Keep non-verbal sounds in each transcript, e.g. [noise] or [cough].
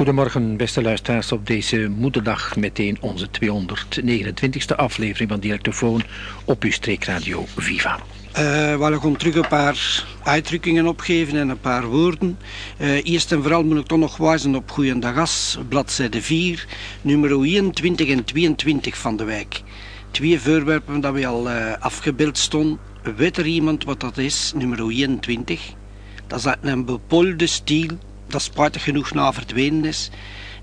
Goedemorgen, beste luisteraars, op deze moederdag meteen onze 229e aflevering van Directofoon op uw streekradio Viva. Uh, we gaan terug een paar uitdrukkingen opgeven en een paar woorden. Uh, eerst en vooral moet ik toch nog wijzen op Goeiedagas, bladzijde 4, nummer 21 en 22 van de wijk. Twee voorwerpen dat we al uh, afgebeeld stonden. Weet er iemand wat dat is, nummer 21? Dat is een bepolde stiel dat spijtig genoeg na verdwenen is.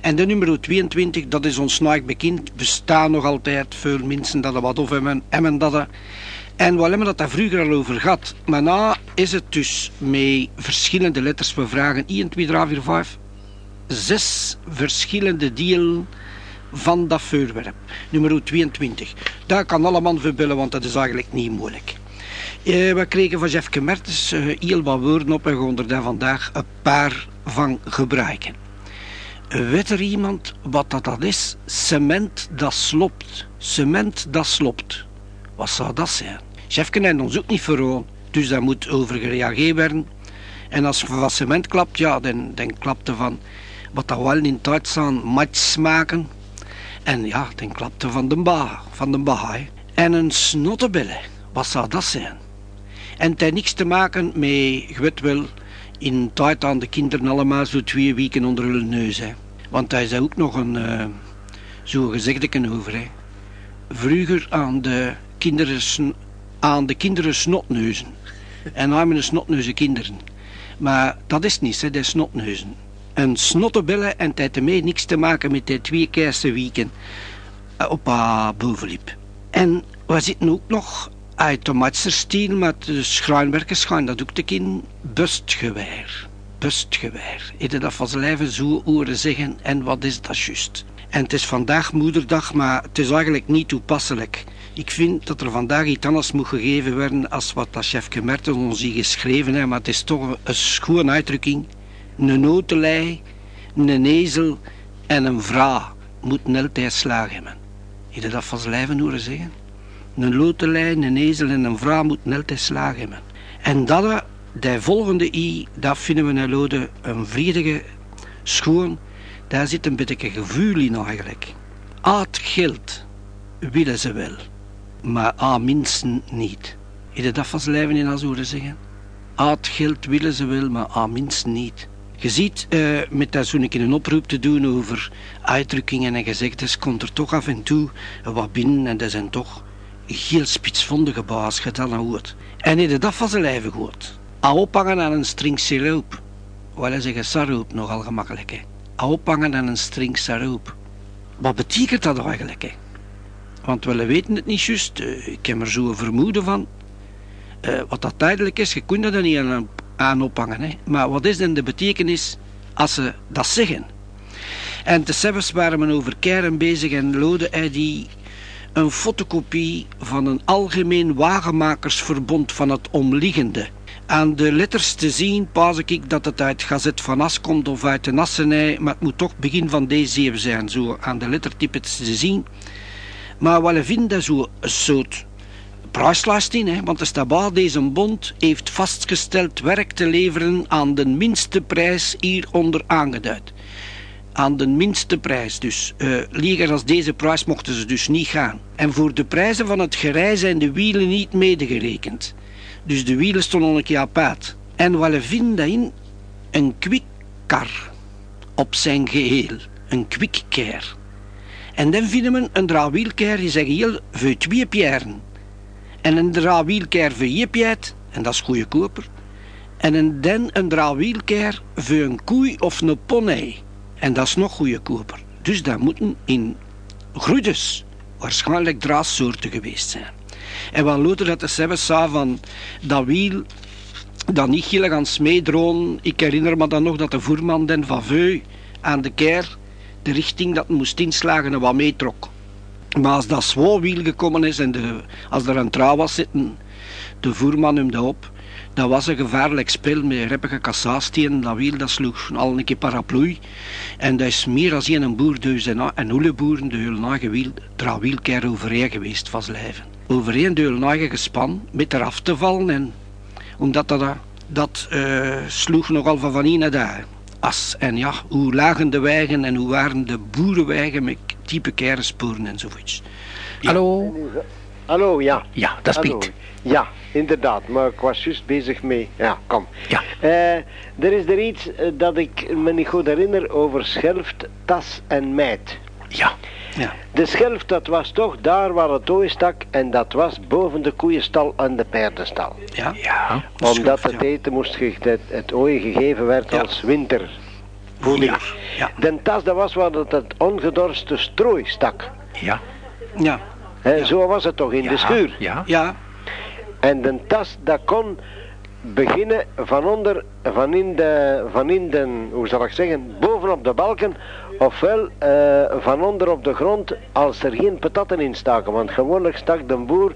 En de nummer 22, dat is ons nooit bekend, bestaan nog altijd veel mensen dat er wat of hebben, hebben dat. En we hebben dat daar vroeger al over gehad. Maar na is het dus met verschillende letters. We vragen 1, 2, 3, 4, 5. Zes verschillende delen van dat voorwerp. Nummer 22. Daar kan allemaal verbellen, want dat is eigenlijk niet moeilijk. Uh, we kregen van Jeffke Mertens uh, heel wat woorden op en gaan er daar vandaag een paar van gebruiken. Weet er iemand wat dat, dat is? Cement dat slopt. Cement dat slopt. Wat zou dat zijn? Chefken heeft ons ook niet verhoogd, dus daar moet over gereageerd werden. En als je van cement klapt, ja, dan, dan klapt er van wat dat wel in staan, matjes maken. En ja, dan klapt er van de ba, van de baai. En een snottebille, wat zou dat zijn? En het heeft niks te maken met, je weet wel, in tijd aan de kinderen allemaal zo twee weken onder hun neus. Hè. Want hij zei ook nog een, uh, zo gezegd over. Hè. Vroeger aan de kinderen, aan de kinderen snotneuzen. En nou hebben snotneuzen kinderen. Maar dat is niet, hè, de snotneuzen. Een snottenbellen en tijd ermee niks te maken met de twee kersen weken eh, op haar. En we zitten ook nog uit de met de schuinwerkers gaan dat ook te kin bustgeweer. Bustgeweer. Ieder dat van zijn lijven zo horen zeggen en wat is dat juist. En het is vandaag moederdag, maar het is eigenlijk niet toepasselijk. Ik vind dat er vandaag iets anders moet gegeven worden als wat dat chef ons hier geschreven heeft, maar het is toch een schoon uitdrukking. Een notenlei, een ezel en een vrouw moeten altijd slagen hebben. Ieder dat van zijn lijven horen zeggen. Een lotelijn, een ezel en een vrouw moeten altijd slagen hebben. En dat, de volgende i, dat vinden we in Lode een vriedige schoon. Daar zit een beetje gevoel in eigenlijk. Aard geld willen ze wel, maar aan minsten niet. Is dat van lijven in Azoren zeggen? Aard geld willen ze wel, maar aan minsten niet. Je ziet, uh, met dat zo'n een oproep te doen over uitdrukkingen en gezegdes, komt er toch af en toe wat binnen en dat zijn toch heel spitsvondige baas gedaan aan hoort. En in de dag van zijn lijven gehoord. A ophangen aan een string siroop. Wel zeggen saroop nogal gemakkelijk. Hè. A ophangen aan een string saroop. Wat betekent dat eigenlijk? Hè? Want we weten het niet juist. Uh, ik heb er zo een vermoeden van. Uh, wat dat tijdelijk is, je kunt er niet aan, aan ophangen. Hè? Maar wat is dan de betekenis als ze dat zeggen? En zelfs waren we over keren bezig en Lode die een fotocopie van een algemeen wagenmakersverbond van het omliggende. Aan de letters te zien pas ik dat het uit Gazet van As komt of uit de Nassenij, maar het moet toch begin van deze eeuw zijn, zo aan de lettertypes te zien. Maar wat we vinden zo een soort prijslijst in, hè, want de stabaal deze bond heeft vastgesteld werk te leveren aan de minste prijs hieronder aangeduid aan de minste prijs. Dus uh, als deze prijs mochten ze dus niet gaan. En voor de prijzen van het gerij zijn de wielen niet medegerekend. Dus de wielen stonden een keer apart. En we vinden in een kwikkar op zijn geheel. Een kwikkeer. En dan vinden we een draaiwielkeer die zijn geheel voor twee pieren. En een draaiwielkeer voor je piet, en dat is goede koper. En een een draaiwielkeer voor een koei of een poney. En dat is nog goede koper. Dus dat moeten in groedes waarschijnlijk draadsoorten geweest zijn. En wat Luther dat de zelfs zei van dat wiel dat niet gillig aan smeedroon. Ik herinner me dan nog dat de voerman den van Veu aan de keer de richting dat moest inslagen en wat meetrok. Maar als dat wiel gekomen is en de, als er een trouw was zitten, de voerman hem op dat was een gevaarlijk spel met reppige kassastien. Dat wiel dat sloeg al een keer paraplu. En dat is meer als een boer dus en, en hoele boeren de hulnage wiel, drawielkeer overheen geweest van lijven. Overheen de hulnage gespan met eraf te vallen. En, omdat dat, dat uh, sloeg nogal van van hier naar daar. as. En ja, hoe lagen de wegen en hoe waren de boerenwegen met type kerensporen enzovoorts. Ja. Hallo? Hallo, ja. Ja, dat is Hallo. Piet. Ja, inderdaad, maar ik was juist bezig mee. Ja, kom. Ja. Eh, er is er iets eh, dat ik me niet goed herinner over Schelft, Tas en Meid. Ja, Ja. De Schelft, dat was toch daar waar het ooi stak en dat was boven de koeienstal en de paardenstal. Ja. ja, Omdat Schelft, het ja. eten moest, ge- het, het ooi gegeven werd Ja. als wintervoeding. Ja, ja. De tas, dat was waar het, het ongedorste strooi stak. ja. Ja. Hè, Zo was het toch in ja, de schuur. Ja, Ja. En de tas, dat kon beginnen van onder, van in de, van in de, hoe zal ik zeggen, bovenop de balken, ofwel eh, van onder op de grond als er geen patatten in staken. Want gewoonlijk stak de boer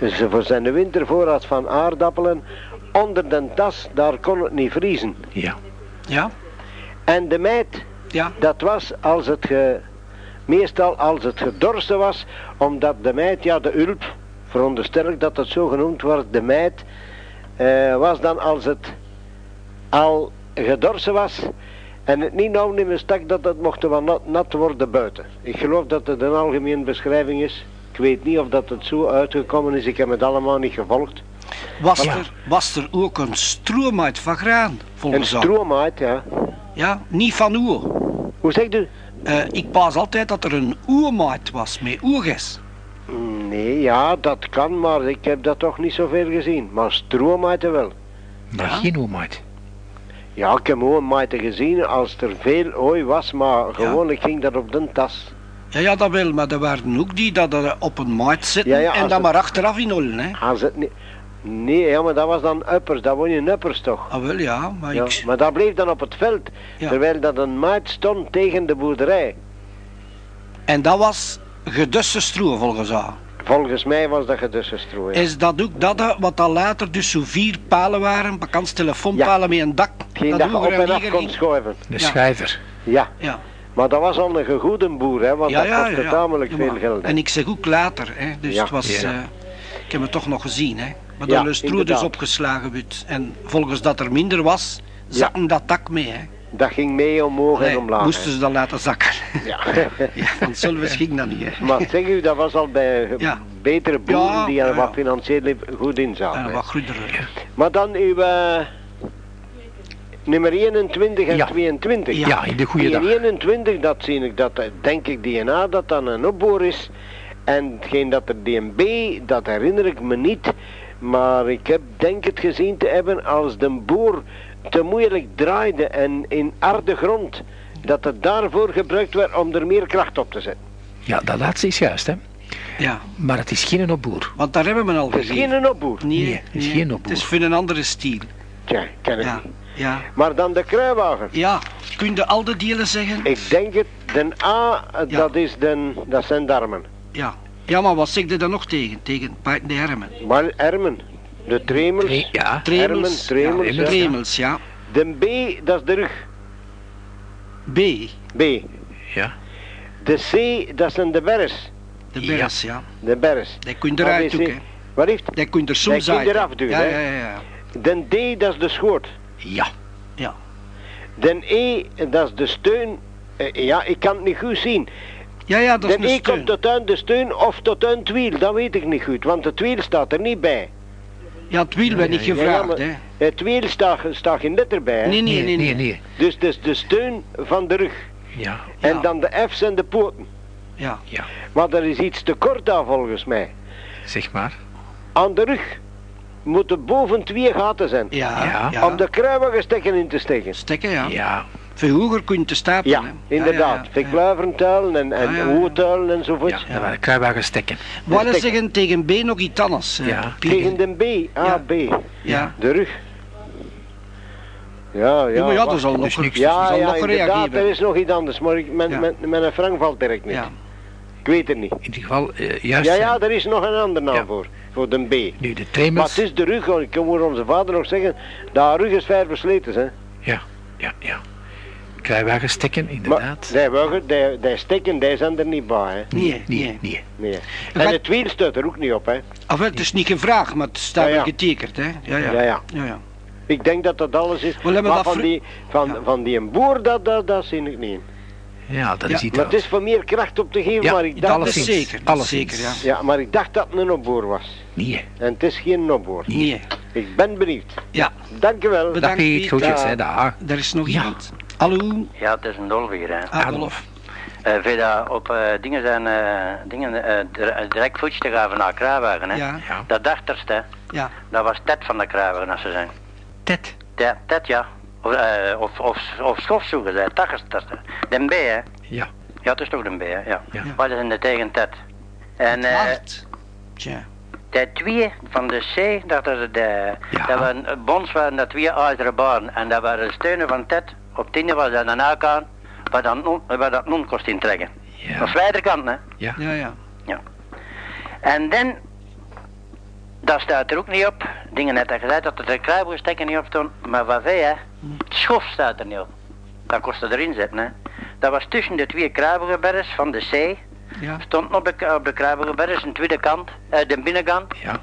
eh, ze voor zijn wintervoorraad van aardappelen onder de tas, daar kon het niet vriezen. ja. Ja. En de meid, Ja. dat was als het ge, meestal als het gedorsten was, omdat de meid, ja de ulp, veronderstel ik dat het zo genoemd wordt, de meid, eh, was dan als het al gedorsen was en het niet niet meer stak, dat het mocht wel nat, nat worden buiten. Ik geloof dat het een algemene beschrijving is. Ik weet niet of dat het zo uitgekomen is, ik heb het allemaal niet gevolgd. Was, er, was er ook een stroomuit van graan, Een volgens jou? stroomaat, ja. Ja, niet van oe. Hoe zegt u? Eh, ik pas altijd dat er een oermaat was met oerges. Nee, ja, dat kan, maar ik heb dat toch niet zoveel gezien. Maar stroomaiten wel. Maar Ja. geen. Ja, ik heb gewoon maaiten gezien als er veel ooi was, maar gewoonlijk ging dat op de tas. Ja, ja, dat wel, maar er waren ook die dat er op een maat zitten Ja, ja, en het- maar achteraf inhollen, hè. Als het niet... Nee, ja, maar dat was dan uppers, dat won je in uppers toch? Ah, wel, ja, maar Ja, ik... maar dat bleef dan op het veld, Ja. terwijl dat een maat stond tegen de boerderij. En dat was gedusse stroe, volgens jou. Volgens mij was dat gedussen strooien. Is dat ook dat, wat dan later dus zo vier palen waren, bekans telefoonpalen met een dak? Geen dat je op vroeger en een af kon ging? schuiven. De Ja. schrijver. Ja, Ja, maar dat was al een gegoede boer, hè, want ja, dat ja, kostte ja. tamelijk Ja, veel geld. En ik zeg ook later, hè, dus Ja. het was... Ja. eh, ik heb het toch nog gezien, hè. Maar Ja, dat is stroe dus opgeslagen werd. En volgens dat er minder was, zakte dat dak mee, hè. Dat ging mee omhoog en omlaag. moesten ze dat laten zakken. [laughs] Ja. [laughs] ja, want zullen ging dat niet, hè. maar zeg u, dat was al bij Ja. betere boeren Ja, die er wat financieel goed in zaten. Wat groeider. Maar dan uw eh, nummer 21 en Ja. 22. Ja. In de goede dag. 21, dat zie ik, dat eh, denk ik DNA dat dan een opboor is. En hetgeen dat er DNB, dat herinner ik me niet. Maar ik heb denk het gezien te hebben als de boer te moeilijk draaide en in harde grond. Dat het daarvoor gebruikt werd om er meer kracht op te zetten. Ja, dat laatste is juist, hè. Ja, Maar het is geen opboer. want daar hebben we al Het is gezien. geen opboer. Nee, Nee, het is geen opboer. Het is voor een andere stijl. Tja, ken ik Ja, niet. ja. Maar dan de kruiwagen. Ja, kun je al de delen zeggen? Ik denk het, de A, Ja. dat, is de, dat zijn darmen. Ja. Ja, maar wat zeg je dan nog tegen? Tegen de hermen. Maar ermen, de tremels, Tre- ja, Tremels. tremels, ja, ja. tremels, ja. de B, dat is de rug, B, B. ja. De C, dat zijn de berres, de Ja. bers, ja. de berres. Die kun je eruit doen, hè. Wat heeft? Die kun je er soms Die kun je uit. eraf doen, ja, hè. ja, ja, ja. De D, dat is de schoot. Ja. Ja. De E, dat is de steun. Eh, ja, ik kan het niet goed zien. Ja, ja, dat is De een E steun. komt tot aan de steun of tot aan het wiel, dat weet ik niet goed, want het wiel staat er niet bij. Ja, het wiel werd niet Ja, ja, gevraagd, hè. Het wiel staat, geen letter bij. hè. Nee, nee, nee. nee, nee. Dus, dus de steun van de rug. Ja, Ja. En dan de F's en de poten. Ja. ja. Maar er is iets te kort aan volgens mij. Zeg maar. Aan de rug moeten boven twee gaten zijn. Ja, Ja. Om de kruiwagenstekken in te steken. Stekken, ja. Ja. Vroeger kun je te stapelen, Ja, hè. inderdaad. Ja, ja, De ja. kluiventuilen en, en Ja, ja, ja. hoetuilen Ja, enzovoort. dat waren kruiwagenstekken. Wat stekken. zeggen tegen B nog iets anders? eh, Ja. Tegen de B, A, Ja. B. Ja. De rug. Ja, ja. Ja, maar ja, er zal nog, dus niks. er Ja, zal ja, nog inderdaad, er is nog iets anders, maar ik, mijn, Ja. mijn, mijn frank valt direct niet. Ja. Ik weet het niet. In ieder geval, eh, juist. Ja, ja, er is nog een ander naam Ja. voor, voor de B. Nu, de Maar tremels. het is de rug, ik hoor onze vader nog zeggen, dat rug is ver versleten, hè. Ja, ja, ja. Kruiwagenstekken, Maar inderdaad. die, wagen, die, die stekken, die zijn er niet bij, hè. Nee, nee, nee. nee. En het wiel staat er ook niet op, hè. Af wel, het is niet gevraagd, maar het staat Ja, ja. getekend, hè. Ja, ja. Ja, ja. ja, ja. Ik denk dat dat alles is. Maar van, die, van, Ja. van die een boer, dat, dat, dat zie ik niet. Ja, dat Ja, is iets Maar het is voor meer kracht op te geven, Ja, maar ik Dat dacht... alles zeker. Alleszins. zeker, ja. Ja, maar ik dacht dat het een opboer was. Nee. En het is geen opboer. Nee. Ik ben benieuwd. Ja, Dank u wel. Bedankt. Dag Piet, Ja. hè, dag. er is nog Ja. iemand. Hallo, Ja, het is een dolf hier. Hè. Adolf. Eh vind je op eh, dingen zijn, eh, dingen, eh, dir- direct voetje te gaan naar Kruiwagen, hè? Ja, Ja. Dat achterste, ja. dat was Ted van de Kruiwagen, als ze zijn. Ted. Ja, Ted, ja. Of, eh, of, of, of schofzoeker, hè. Dat is dat. De B, hè. Ja. Ja, het is toch de B, hè. Ja. Ja. Wat is in de tegen Ted? En eh. Tja. de twee van de C, dat is de, Ja. dat waren, bonds waren dat twee ijzeren baren. En dat waren steunen van Ted. Op tien was dat een aan, waar dat non, waar dat non kost intrekken. Ja. Dat is wijderkant, hè. Ja. Ja, ja. En dan, dat staat er ook niet op. Dingen net al gezegd dat er de kruiboerstekken niet op stond. Maar wat wij, hè? Het schof staat er niet op. Dat kost er erin zetten, hè. Dat was tussen de twee kruiboerbergs van de zee. Ja. Stond op de, op de kruiboerbergs, een tweede kant, eh, de binnenkant. Ja.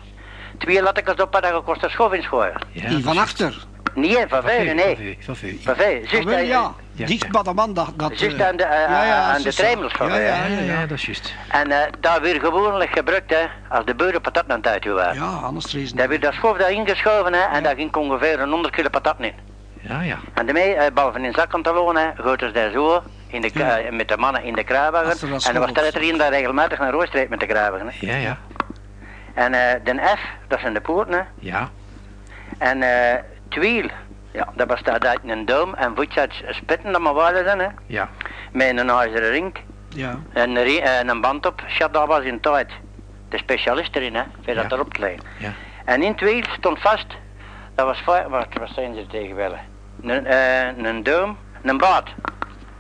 Twee lattekens op hadden gekost er schof in schooien. Ja. Die van achter. Nee, van vijf, nee. Van vijf. Van ja. Dicht bij de man dat... dat Juist eh, aan de, eh, ja, ja, aan de treimels van Ja, ja. Ja, dat is juist. En eh dat werd gewoonlijk gebruikt, hè, als de boeren patat aan het uit waren. Ja, anders rezen. Daar werd dat schof daarin geschoven, hè, en daar ging ongeveer een 100 kilo patat in. Ja, ja. En daarmee, eh, behalve in hè, gooten ze daar zo in de, Ja. met de mannen in de kruiwagen. En dan was er erin daar regelmatig een roostrijd met de kruiwagen. Hè. Ja, ja. En eh, de F, dat zijn de poorten. Hè. Ja. En eh twiel, ja, dat bestaat uit een doom en voetje uit spitten, dat maar waar zijn, hè. Ja. Met een ijzeren ring Ja. en een, een band op. Schat, dat was in tijd. De specialist erin, hè, voor dat Ja. erop te leggen. Ja. En in twiel stond vast, dat was, wat, wat zijn ze tegen willen? Een, eh, een doom, een baat.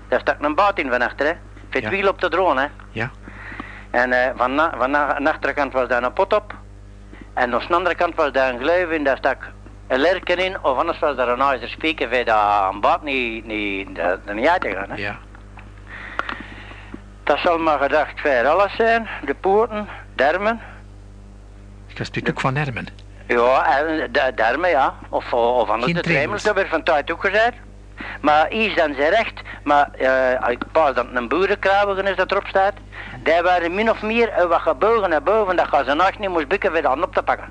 Daar stak een baat in van achter, hè. Voor Ja. het wiel op de drone, hè. Ja. En eh, van, na, van na, aan de achterkant was daar een pot op. En aan de andere kant was daar een gluif in, daar stak een lerken in. Of anders was daar een ijzer spieken voor dat een baat niet, niet, dat niet uit te gaan, hè. Ja. Dat zal maar gedacht voor alles zijn. De poorten, dermen. Ik spreek ook van Hermen. Ja, en de dermen, ja. Of, of anders de tremels, dat werd van tijd ook gezegd. Maar iets dan ze recht, maar eh ik pas dat een boerenkrabben is dat erop staat. Die waren min of meer wat gebogen naar boven, dat je ze nacht niet moest bukken weer dan op te pakken.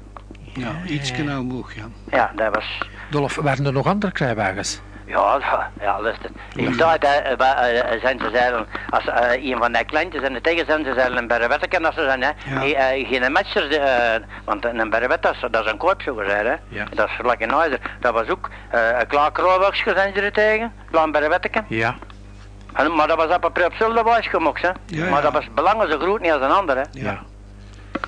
Ja, iets nou omhoog, ja. Ja, dat was... Dolf, waren er nog andere kruiwagens? Ja, ja, luister. In tijd eh, bij, eh, zijn ze zeilen, als eh, een van die kleintjes en de tegen zijn ze zeilen een berrewetteken als ze zijn, hè. Ja. Eh, eh, geen matchers, eh, want een berrewet, dat is, dat is een koop zo gezegd, hè. Ja. Dat is een ijzer. Dat was ook eh, een klaar kroonwaksje zijn ze er tegen, klein berrewetteken. Ja. En, maar dat was op een op zulde wijs gemokt, hè. Ja, maar dat was belangen zo groot niet als een ander, hè. Ja.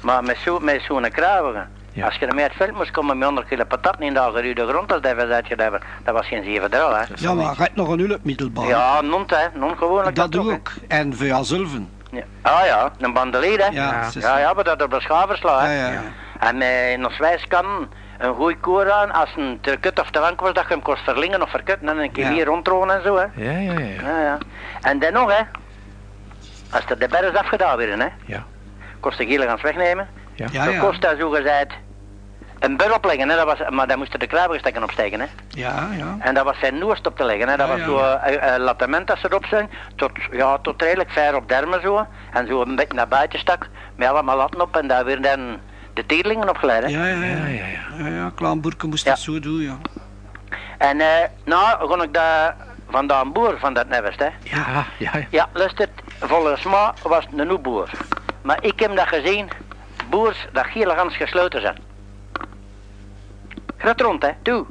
Maar met zo'n met zo'n kruiwagen. Ja. Als je er mee het veld moest komen met 100 kilo patat in de geruide grond, als dat was uitgedaan, dat was geen 7 drol, hè. Dat Ja, maar gaat nog een hulpmiddelbaar. Ja, non hè, non gewoonlijk. dat doe toch, hè. ik. En voor jezelven. Ja. Ah ja, een bandelier hè. Ja, Ja. ja, maar dat op de schaven slaan. ja, hè. ja, ja. En in ons wijs kan een goeie koer aan, als een te kut of te wank was, dat je hem kost verlingen of verkutten en een keer Ja. hier rondronen en zo, hè. Ja, ja, ja. Ja, ja. En dan nog, hè. Als er de berg is afgedaan weer, hè. Ja. Kost de gele gaan wegnnemen. Ja. Ja, ja. kost dat zo gezegd een bur opleggen, hè. Dat was, maar dan moesten de kruiberstekken opsteken, hè. Ja, ja. En dat was zijn noest op te leggen. Hè. Dat Ja, was ja, zo een lattement dat ze erop zijn. Tot, ja, tot redelijk ver op dermen zo. En zo een beetje naar buiten stak. Met allemaal latten op. En daar weer dan de tierlingen opgeleid. Hè. Ja, ja, Ja, ja. ja, ja. Ja, ja, Klaanboerke moest Ja. dat zo doen, ja. En eh, nou, kon ik dat van de boer van dat nevest. Hè. Ja, ja, ja. Ja, luister, volgens mij was het een nieuw boer. Maar ik heb dat gezien. Boers dat gele gans gesloten zijn. Gaat rond, hè. Toe.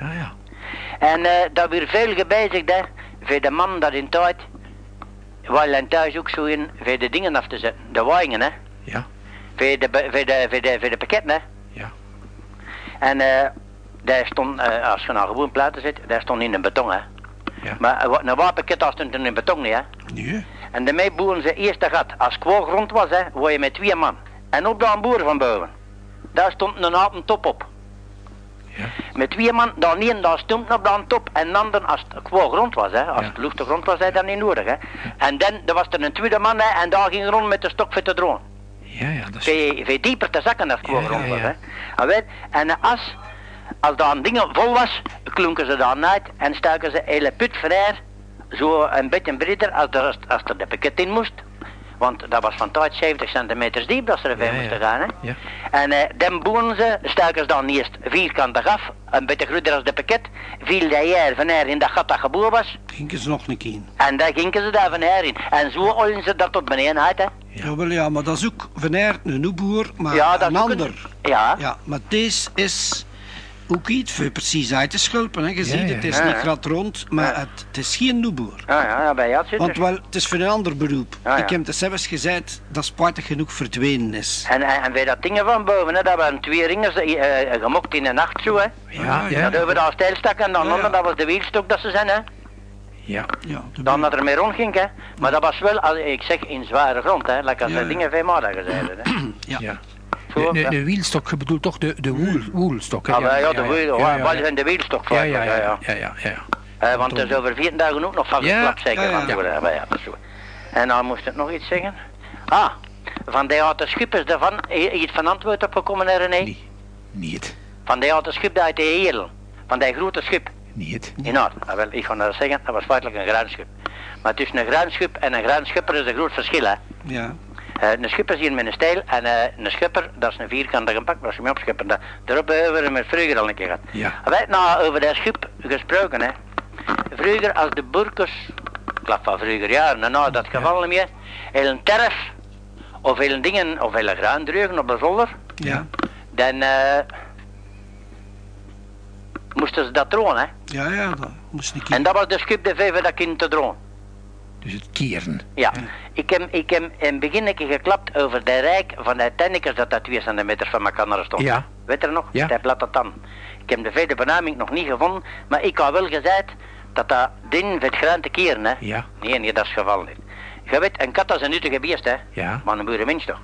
Ja, ja. En eh dat weer veel gebezigd, hè. Voor de man dat in tijd. Waar hij thuis ook zo in. Voor de dingen af te zetten. De waaien, hè. Ja. Voor de, voor de, voor de, voor de pakketten, hè. Ja. En eh daar stond, eh, als je nou gewoon platen zit, daar stond in een beton, hè. Ja. Maar een wa- een wapenket daar stond in beton niet, hè. Nee. En daarmee boeren ze eerst de gat. Als het grond was, hè, word je met twee man. En op daar een boer van boven. Daar stond een apen top op. Ja. Met twee man, dan één daar stond op de top en dan dan als het gewoon grond was, hè. Als Ja. het luchtig grond was, hè, dan niet nodig, hè. En dan, er was er een tweede man, hè, en daar ging rond met de stok voor te droom. Ja, ja, dat is... Veel, veel dieper te zakken als het gewoon grond was, hè. En, weet, en als, als daar een ding vol was, klonken ze daar uit en stuiken ze hele put ver, zo een beetje breder als er, als er de pakket in moest. Want dat was van tijd 70 centimeter diep dat ze er Ja, moesten ja. gaan. Hè? Ja. En eh dan boeren ze, stuiken ze dan eerst vierkantig af, een beetje groter als de pakket, viel de hier van her in dat gat dat geboren was, Gingen ze nog een keer. en daar gingen ze daar van her in. En zo olden ze dat tot beneden uit, hè. Ja. wel ja, maar dat is ook van Aert een oeboer, maar Ja, dat een ander. een- Ja. Ja, maar deze is ook iets voor precies uit te schulpen. Hè. Je ziet, ja. het is Ja, niet glad rond, maar Ja. het, het is geen noeboer. Ja, ja, ja, bij jou zit Want wel, het is voor een ander beroep. Ja, ja. Ik heb het zelfs gezegd dat spijtig genoeg verdwenen is. En, en, en bij dat dingen van boven, hè, dat waren twee ringers eh, eh, gemokt in de nacht zo, hè. Ja, ja. Dat over daar stijl stak en dan Ja, ja. onder, dat was de wielstok dat ze zijn, hè. Ja. Ja, Dan dat er mee rondging, hè. Maar dat was wel, als, ik zeg, in zware grond, hè. Like als Ja, dingen van maanden gezegd hè. Ja. ja. Zo, De, ja. de, de wielstok, je bedoelt toch de, de woel, woelstok, hè? Ah, maar ja, de wiel, ja, ja, zijn de wielstok ja, ja, ja, ja, ja. ja, ja, ja. Eh, want er is over 14 dagen ook nog van Ja, geklapt, zeker ja, ja. ja. En dan moest ik nog iets zeggen. Ah, van die oude schip is er van, i- iets van antwoord opgekomen, René? Nee, niet. Van die oude schip uit de Heerlen. Van die grote schip. Niet. In Noord. Ah, wel, ik ga dat zeggen, dat was feitelijk een graanschip. Maar tussen een graanschip en een graanschipper is een groot verschil, hè. Ja. Eh, een schipper is hier met een stijl en eh, een schipper, dat is een vierkantige pak, als je hem opschippen. Dat, daarop hebben we met vroeger al een keer gehad. Ja. Wij nou over dat schip gesproken, hè. Vroeger als de burkers, ik geloof van vroeger jaren, en nou dat geval niet meer, heel een terf, of heel dingen, of heel graan drugen op de zolder, Ja. dan eh, moesten ze dat drogen, hè. Ja, ja, dat moest ik En dat was de schip de vijf dat kind te drogen. Dus het keren. Ja, ik heb, ik heb in het begin een keer geklapt over de rijk van de Tennekers dat dat 2 centimeter van elkaar stond. Ja. Weet je nog? Ja. Dat blad dat dan. Ik heb de vijfde benaming nog niet gevonden, maar ik had wel gezegd dat dat ding het graan te keren, hè. Ja. Nee, nee, dat is geval niet. Je weet, een kat is een nuttige beest, hè. Ja. Maar een boerenmens toch.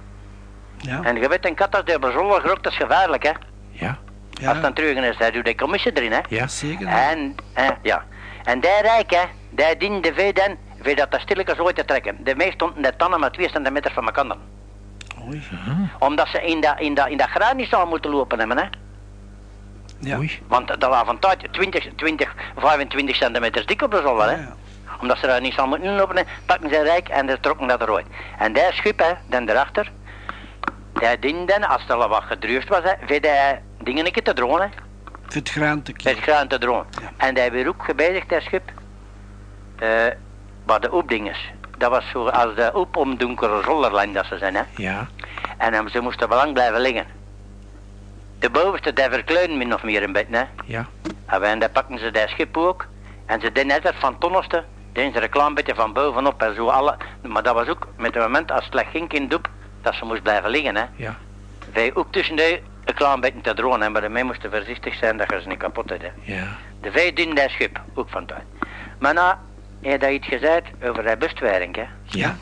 Ja. En je weet, een kat als die zolder grokt, dat is gevaarlijk, hè. Ja. Ja. Als het aan terug is, hij doet de commissie erin, hè. Ja. Zeker. En, ja. En die rijk, hè, die dient de vee dan, voor dat dat stilletjes ooit te trekken. De meest stonden de tanden maar twee centimeter van elkaar. Oei. Omdat ze in dat, in dat, in dat graan niet zouden moeten lopen hebben, hè. Ja. Oei. Want dat was van tijd 20, 20, 25 centimeter dik op de zolder, hè. Ja, ja. Omdat ze daar niet zouden moeten lopen, hè, pakken ze rijk en ze trokken dat eruit. En die schip, hè, dan erachter, die ding dan, als er al wat gedruist was, hè, voor die dingen een keer te. Voor het graan te Met kiezen. graan te drogen. Ja. En die weer ook gebezigd, dat schip, eh bij de oepdinges. Dat was zo als de oep om donkere zolderlijn dat ze zijn, hè. Ja. En dan, ze moesten belang blijven liggen. De bovenste, die verkleuden min of meer een beetje, hè. Ja. En wij- en dan pakken ze dat schip ook. En ze deden net het van tonnerste. Deden ze een klein beetje van bovenop en zo alle. Maar dat was ook met het moment als het slecht ging in doep, dat ze moest blijven liggen, hè. Ja. Wij ook tussen de een klein beetje te drogen, hè. Maar daarmee moesten voorzichtig zijn dat je ze niet kapot had, hè. Ja. De vijf dienen dat schip, ook van tijd. Maar nou, je hebt dat iets gezegd over de bestwijring, hè. Ja.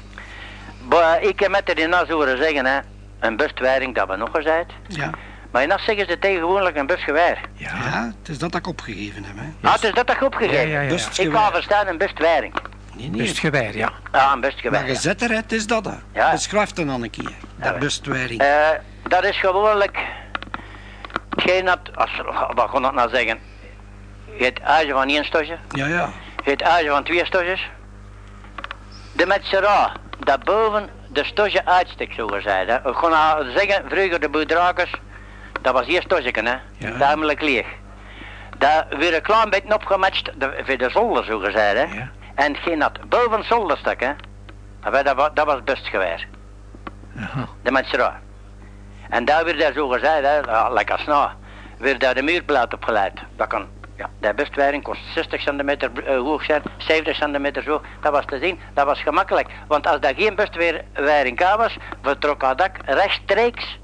Maar ik heb met er in horen zeggen, hè. Een bestwijring, dat we nog gezegd. Ja. Maar in dat zeggen ze tegenwoordig een busgeweer. Ja. ja, het is dat ik opgegeven heb. Hè. Ah, het is dat toch opgegeven? Ja, ja, ja. Ik kan verstaan een bestwijring. Nee, nee. Bustgeweer, ja. Ja, een bestgeweer. Maar gezet er, het is dat. Hè. Ja. Beschrijf dan een keer. Ja, Dat bestwijring. Eh, dat is gewoonlijk geen dat, als, wat kon dat nou zeggen? Je hebt ijzer van één stosje, Ja, ja. Hebt ijzer van twee stosjes. De metsera, dat boven de stosje uitstikt, zo gezegd. Hè. Ik kon zeggen, vroeger de boerdrakers, dat was hier stosje, hè. Ja. Tamelijk leeg. Dat werd een klein beetje opgematcht de, voor de zolder, zo gezegd, hè. Ja. En geen dat boven zolder stak, hè. Maar Dat was, dat was best geweest. Aha. de metsera. En daar werd daar zo gezegd, hè, ah, lekker snel, werd daar de muurplaat opgeleid. Dat kan, ja, de bestwijring kost 60 centimeter eh, hoog zijn, 70 centimeter zo. Dat was te zien, dat was gemakkelijk. Want als daar geen bestwijring aan was, vertrok het dak rechtstreeks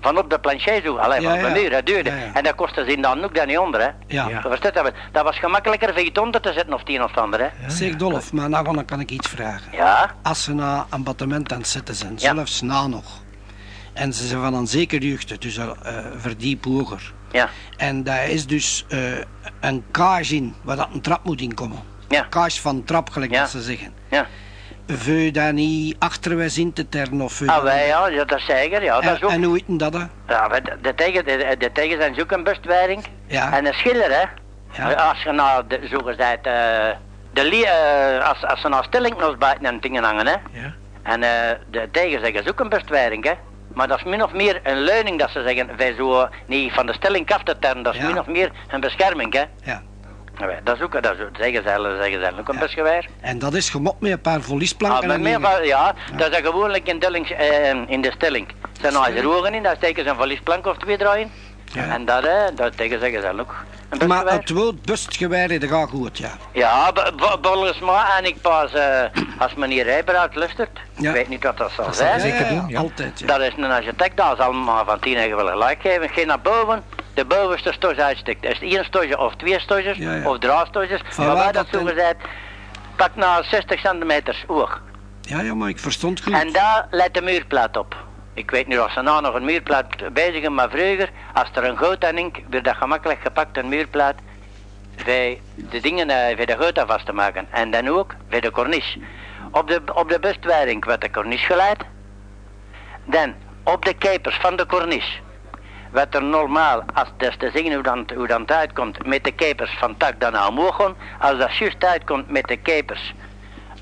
van op de plancher zo, alleen Ja, van de ja. muur, dat duurde. Ja, ja. En dat kostte ze dan ook daar niet onder, hè. Ja. Ja. Verstaat dat? Dat was gemakkelijker voor het onder te zetten of het een of ander, hè. Zeg Dolf, maar nou dan kan ik iets vragen. Ja, Als ze na een battement aan het zitten zijn, Ja. zelfs na nog, en ze zijn van een zeker jeugd, dus al eh, verdiep hoger, ja, en daar is dus eh, een kaas in waar dat een trap moet inkomen. ja, Kaas van trap, gelijk Ja. dat ze zeggen. ja. Veu dan niet achterwijs in te tern of... veu Ah, wij, ja, ja, dat is zeker, ja. Dat is en, ook, en hoe heet dat? hè? ja, de, tegen, de, de tegen zijn zoek een bestwijding. Ja. En een schiller, hè. Ja. Als je nou, de, zogezegd, eh de als, als ze nou stelling nog buiten en dingen hangen, hè. Ja. En de tegen zeggen ook een bestwijding, hè. Maar dat is min of meer een leuning dat ze zeggen, wij zo niet van de stelling af te tellen, dat is Ja. min of meer een bescherming, hè. Ja. Ja, wij- Dat is ook, dat is, zeggen ze, zeggen ze ook een bestgeweer. En dat is gemot met een paar Ah, verliesplanken. maar en meer een- van, ja, dat is gewoonlijk in, eh, in de stelling. Zijn nou eens roeren in, daar steken ze een verliesplank of twee draaien. Ja. En dat, eh, dat tegen zeggen ze ook. Maar het woord bustgeweer, dat gaat goed, ja. Ja, volgens mij en ik pas eh, als meneer Rijberaad luistert. Ja. Ik weet niet wat dat zal Dat zijn. zeker doen, ja. Altijd, ja. Dat is een architect, dat zal maar van tien eigen wel gelijk geven. Geen naar boven, de bovenste stoos uitstikt. Is het één stoosje of twee stoosjes, Ja, ja. of drie stoosjes. Van maar waar wij dat zo gezegd, pak naar 60 centimeters hoog. Ja, ja, maar ik verstond goed. En daar leidt de muurplaat op. Ik weet niet of ze nou nog een muurplaat zijn, maar vroeger, als er een goot aan hing, werd dat gemakkelijk gepakt, een muurplaat, bij de dingen eh, bij de goot vast te maken. En dan ook bij de corniche. Op de, op de bestwijding werd de corniche geleid. Dan, op de kapers van de corniche, werd er normaal, als is te zien hoe dan, hoe dan het uitkomt, met de kapers van tak dan omhoog. Als dat juist uitkomt met de kapers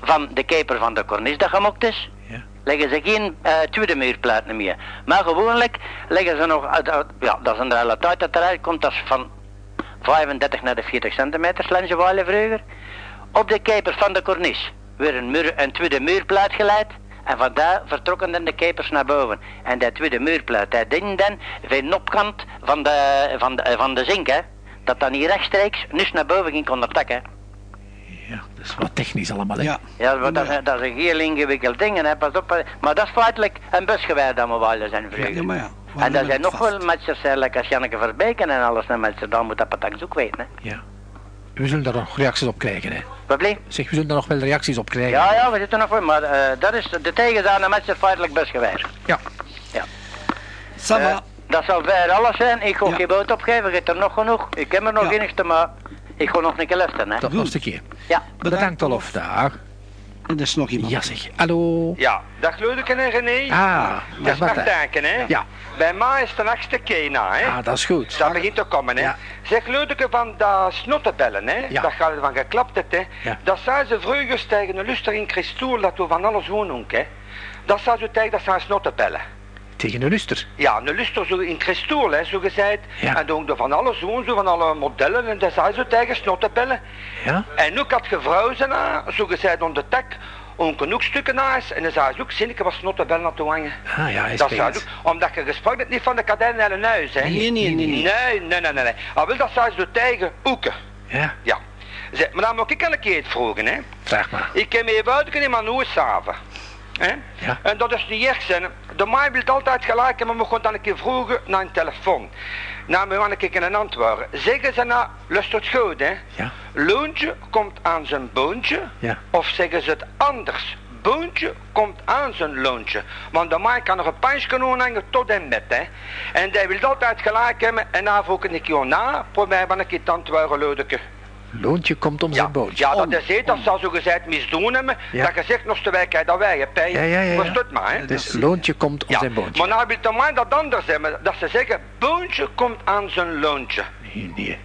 van de keper van de corniche dat gemokt is. Leggen ze geen eh, tweede muurplaten meer. Maar gewoonlijk leggen ze nog, ja, dat is een hele dat eruit komt, dat is van 35 naar de 40 centimeter slensje waren vroeger. Op de keper van de corniche weer een, muur, een tweede muurplaat geleid. En vandaar vertrokken dan de kepers naar boven. En die tweede muurplaat, dat ding dan, de opkant van de, van de, van de zink, hè. Dat dan niet rechtstreeks, dus naar boven ging kon. Ja, dat is wat technisch allemaal, hè? Ja. Ja, maar dat, is, dat is een heel ingewikkeld ding, hè, pas op. Maar dat is feitelijk een busgeweer dat we wel zijn vroeger. Ja, maar ja. en er zijn nog vast. wel matchers, like als Janneke Verbeken en alles, en mensen, dan moet dat pataks ook weten, hè. Ja. We zullen daar nog reacties op krijgen, hè? Wat bleef? Zeg, we zullen daar nog wel reacties op krijgen. Ja, ja, we zitten nog wel, maar eh, dat is de tegenstander met zijn feitelijk busgeweer. Ja. Ça va. Eh, dat zal bij alles zijn. Ik ga Ja. geen boot opgeven, ik heb er nog genoeg. Ik heb er nog Ja. enigste, maar ik ga nog een keer luisteren, hè. Tot laatste keer. Ja. Bedankt, Olof. Dag. En er is nog iemand. Ja, zeg. Hallo. Ja, dag Lodeke en René. Ah, dat dag is Martijn. Martijnken, hè? Ja. Bij mij is de nachtste Kena, hè? Ah, dat is goed. Dat begint te komen, hè? Ja. Zeg Lodeke van dat snottenbellen, hè? Ja. Dat gaat er van geklapt, hè? Ja. Dat zei ze vroeger tegen een luster in Christoel, dat we van alles wonen, hè? Dat zei ze tegen, dat zijn snottenbellen. Tegen de luster. Ja, een luster zo in Christoel, hè, zo gezegd. Ja. En dan van alles wonen, zo van alle modellen, en dat zei ze tegen snottenbellen. Ja? En ook had je vrouw zijn, zo gezegd, onder de tak, ook genoeg stukken naast, en dan zei ze ook, zinneke was snottenbellen aan te hangen. Ah, ja, hij Dat zei ook, omdat je gesproken hebt niet van de kadijn naar een huis, hè? Nee, nee, nee, nee. Nee, nee, nee. Ah, wel, dat zei ze zo tegen Oeken. Ja, Ja. Zeg, maar dan moet ik een keer het vragen, hè. vraag maar. Ik heb mee buiten in mijn Oosthaven. Hè? Ja. En dat is erg zijn. De mij wil altijd gelijk, maar we gaan dan een keer vroegen naar een telefoon. Nou, we gaan een keer in antwoorden. Zeggen ze nou, luistert goed, hè? Ja. Loontje komt aan zijn boontje. Ja. Of zeggen ze het anders? Boontje komt aan zijn loontje. Want de mij kan er een pijnskanon hangen tot en met, hè. En die wil altijd gelijk hebben. En dan vroeg ik een keer na, probeer maar een keer te antwoorden, Lodeke. Loontje komt om Ja, zijn bootje. ja dat Om, is het, dat zou zo gezegd misdoen hebben. Ja. Dat je zegt nog de wijkheid dat wij hebben. Ja, ja, ja. Verstoot maar, hè. Dus loontje komt om Ja, zijn bootje. maar nou wil de man dat anders hebben. Dat ze zeggen, boontje komt aan zijn loontje. Nee, nee.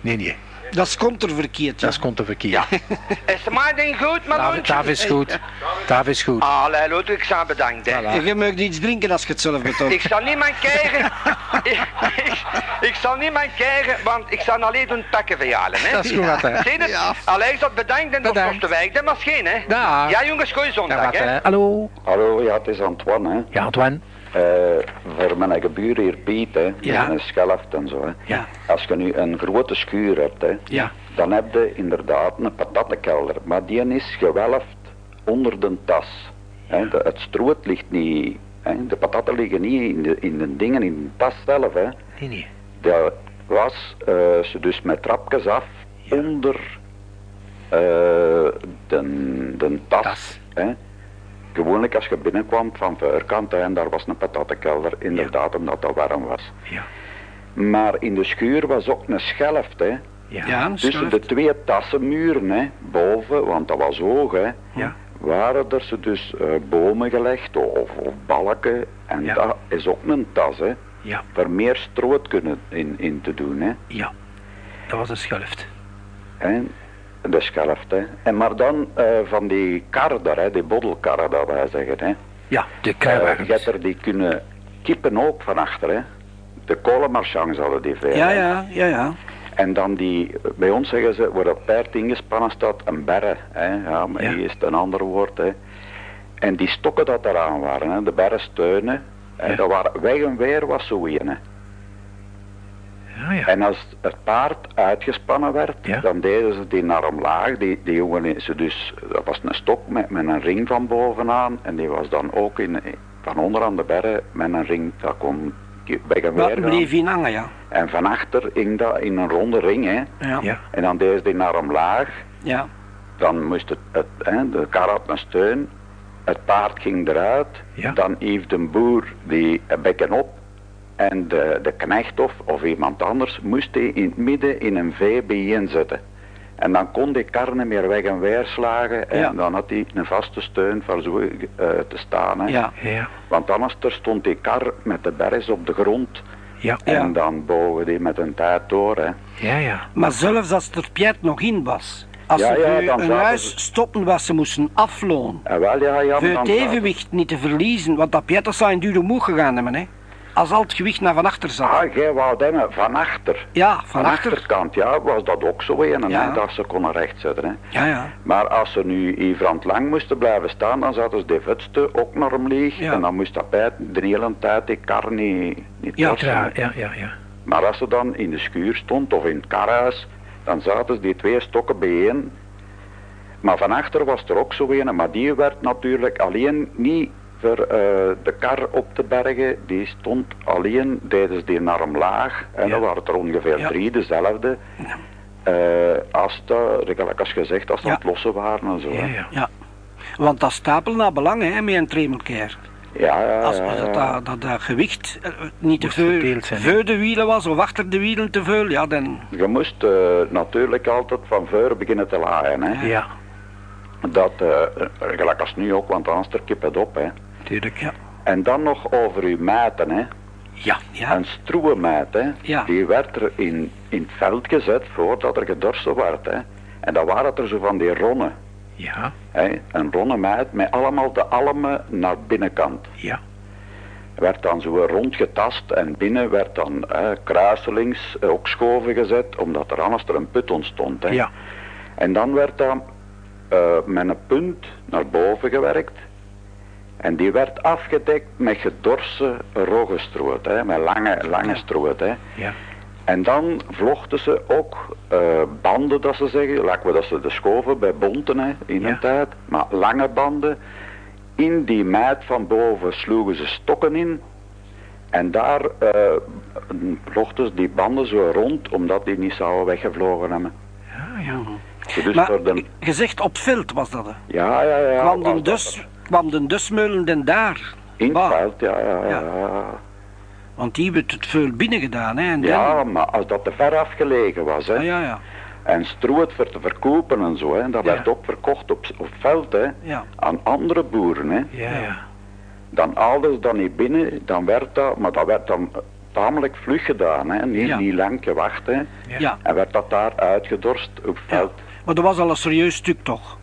Nee, nee. Dat is conterverkeerd. Dat is komt te verkeer. Ja. [laughs] is de maar ding goed, Taaf, loontje? taaf is goed. Taaf is goed. Allee, Lotte, ik zou bedankt, hè. Voilà. Je mag iets drinken als je het zelf betaalt. Ik zal niet mijn krijgen. [laughs] ik, ik, ik zal niet mijn krijgen, want ik zal alleen doen takken verhalen, hè. Dat is goed, wat, hè. Zie je het? Ja. Allee, is dat bedankt en dat Bedankt. de wijk, dat mag geen, hè. Dag. Ja, jongens, goeie Dag, zondag, hè. Hallo. Hallo, ja, het is Antoine. Hè. Ja, Antoine. Eh, voor mijn gebuur hier Piet, hè, Ja. met een schelft en zo. Hè. Ja. Als je nu een grote schuur hebt, hè, Ja. dan heb je inderdaad een patattenkelder. Maar die is gewelfd onder de tas. Hè. De, het stroot ligt niet, hè. de patatten liggen niet in de, in de dingen, in de tas zelf. Hè. Nee, nee. Dat was eh, ze dus met trapjes af onder eh, de, de tas. Tas. Hè. Gewoonlijk als je binnenkwam van voorkant hè, en daar was een patattenkelder, inderdaad omdat dat warm was. Ja. Maar in de schuur was ook een schelft, hè. Ja. Ja, Tussen de twee tassenmuren, hè, boven, want dat was hoog, hè, Ja. waren er ze dus eh, bomen gelegd of, of balken. En Ja. dat is ook een tas, hè. Ja, Voor meer stroot kunnen in, in te doen, hè. ja. Dat was een schelft. En de schelft, hè. En maar dan eh, van die kar daar, hè, die boddelkarren dat wij zeggen, hè. Ja, de hebt er die kunnen kippen ook van achter, hè. De kolenmarchands hadden die veel. Ja, ja, ja, ja. En dan die, bij ons zeggen ze, waar dat paard ingespannen staat, een berre. Hè? Ja, maar Ja. hier is het een ander woord. Hè? En die stokken dat eraan waren, hè? de berresteunen, hè? Ja. dat waren weg en weer was zo een. Hè? Ja, ja. En als het paard uitgespannen werd, Ja. dan deden ze die naar omlaag. Die, die jongen, ze dus, dat was een stok met, met een ring van bovenaan. En die was dan ook in, van onder aan de berren met een ring, dat kon weer gaan. bleef in hangen, ja. En van achter hing dat in een ronde ring. Hè? Ja, Ja, En dan deden ze die naar omlaag. ja. Dan moest het, het hè, de kar had een steun, het paard ging eruit, Ja. dan hief de boer die bekken op en de, de knecht of, of iemand anders moest die in het midden in een vee bijeenzetten. En dan kon die kar niet meer weg en weer slagen en Ja. dan had hij een vaste steun voor zo eh, te staan. Hè. Ja, ja, Want anders er stond die kar met de bergs op de grond ja, Ja. en dan bogen die met een tijd door. Hè. ja, ja. maar zelfs als er Piet nog in was, als Ja, ze ja, huis ze- stoppen was, ze moesten afloon. En wel ja, ja, Voor dan het evenwicht niet te verliezen, want dat Piet zou in dure moe gegaan hebben, hè. Als al het gewicht naar van achter zat. Ah, jij wou hem van achter. Ja, van Van achter. achterkant, ja, was dat ook zo een, Ja. hè, dat ze konden rechtzetten. Hè. Ja, ja. Maar als ze nu het lang moesten blijven staan, dan zaten ze de vetste ook naar hem leeg. Ja. En dan moest dat bij de hele tijd die kar niet, niet Ja, ja, ja, ja. Maar als ze dan in de schuur stond of in het karhuis, dan zaten ze die twee stokken bijeen. Maar van achter was er ook zo een, maar die werd natuurlijk alleen niet voor eh, de kar op te bergen. Die stond alleen, ze die naar omlaag. En Ja. dan waren er ongeveer Ja. drie, dezelfde. Eh, als dat, gelijk als gezegd, als ze Ja. aan het lossen waren en zo. ja, hè. ja. Ja. Want dat stapel naar belang, hè, met een tremelkeer. Ja, ja, Als ja, dat, ja. dat, dat, dat gewicht eh, niet te veel verdeeld zijn, hè? voor de wielen was of achter de wielen te veel, ja, dan... Je moest eh, natuurlijk altijd van voor beginnen te laaien. Hè. Ja, Dat, eh, gelijk als nu ook, want anders kip het op. Hè. Tuurlijk. Ja. En dan nog over uw maten. Hè. Ja, Ja, Een stroemenmaat, hè, Ja. die werd er in, in het veld gezet voordat er gedorsen werd. Hè. En dan waren het er zo van die ronnen. ja, Hè. Een ronne maat met allemaal de almen naar binnenkant. ja, Werd dan zo rondgetast en binnen werd dan hè, kruiselings eh, ook schoven gezet, omdat er anders er een put ontstond. Hè. ja, En dan werd dan eh, met een punt naar boven gewerkt. En die werd afgedekt met gedorse roggestroot, hè, met lange, lange stroot. Hè. ja, En dan vlochten ze ook eh, banden, dat ze zeggen, lijken we dat ze de schoven bij bonten hè, in Ja. een tijd, maar lange banden. In die meid van boven sloegen ze stokken in. En daar eh, vlochten ze die banden zo rond, omdat die niet zouden weggevlogen hebben. ja, ja. Dus maar de, gezegd op het veld was dat, hè. ja, ja, ja. dat dus. Kwam de dusmeulen dan daar? In het veld, ja, ja, ja. Want die werd het veel binnen gedaan, hè. En Ja, dan, maar als dat te ver afgelegen was, hè, Ah, ja, ja, en stroot voor te verkopen en zo, hè, dat Ja. werd ook verkocht op, op veld, hè, ja. aan andere boeren, hè. Ja, ja. Dan ze dat niet binnen, dan werd dat, maar dat werd dan eh, tamelijk vlug gedaan, hè, niet, Ja. niet lang gewacht, hè. Ja. ja. En werd dat daar uitgedorst op Ja. veld. Maar dat was al een serieus stuk, toch?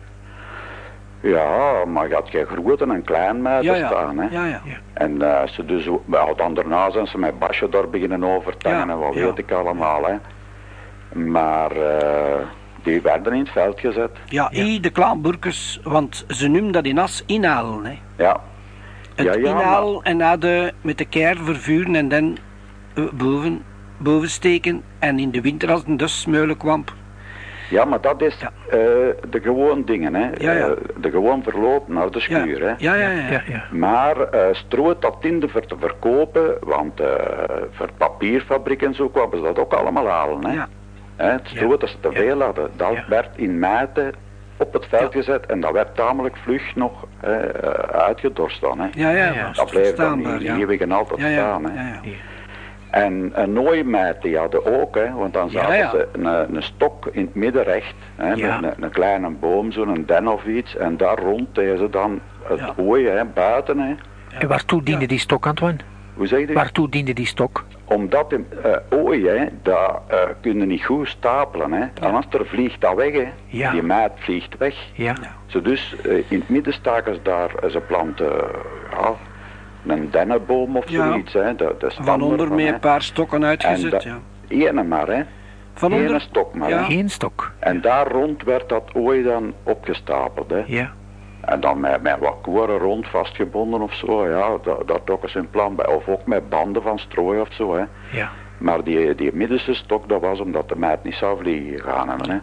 Ja, maar je had geen grote en klein Ja, ja. staan, hè. Ja, ja. En eh, ze dus, ja, dan daarna zijn ze met Basje daar beginnen overtangen Ja, en wat ja. weet ik allemaal, hè. Maar eh, die werden in het veld gezet. Ja, i de klaanburkers, want ze noemen dat in as inhalen, hè. Ja. Het Ja, ja, inhalen en na de, met de keer vervuren en dan eh, boven, boven steken. En in de winter als het dus smeulen kwam. Ja, maar dat is Ja. eh, de gewoon dingen, hè. Ja, ja. Eh, de gewoon verloop naar de Ja, schuur, hè. ja, ja. ja. Ja. Maar eh stroot dat tinde voor te verkopen, want eh, voor papierfabriek en zo kwamen ze dat ook allemaal halen, hè. Ja. Hè, het stroot dat ze te Ja. veel hadden, dat Ja. werd in mijten op het veld gezet en dat werd tamelijk vlug nog uitgedorst dan, hè. Ja, ja, Ja, Dat bleef dan eeuwig en altijd Ja, ja, staan, hè. ja, ja. Ja. En een nooimeid die hadden ook, hè, want dan zaten ja. ze een, een stok in het midden recht, hè, Ja. een, een kleine boom, zo'n den of iets, en daar rond deden ze dan het Ja. ooi, hè, buiten. Hè. En waartoe diende die stok, Antoine? Hoe zeg je? Waartoe diende die stok? Omdat in eh ooi, hè, dat eh kun je niet goed stapelen. Hè. Anders er vliegt dat weg. Hè. Ja. Die meid vliegt weg. Ja. Ze dus eh, in het midden staken ze daar, eh, ze planten ja, een dennenboom of Ja. zoiets. Hè. De, de Van onder hè. een paar stokken En uitgezet. dat- Ja. Ene maar, hè. Van Ene onder? stok maar. Ja. Eén stok. En daar rond werd dat ooi dan opgestapeld. Hè. Ja. En dan met, met wat koren rond vastgebonden of zo. Ja, dat, dat trokken ze in plan bij. Of ook met banden van strooi of zo. Hè. Ja. Maar die, die middenste stok, dat was omdat de meid niet zou vliegen gaan hebben. Hè.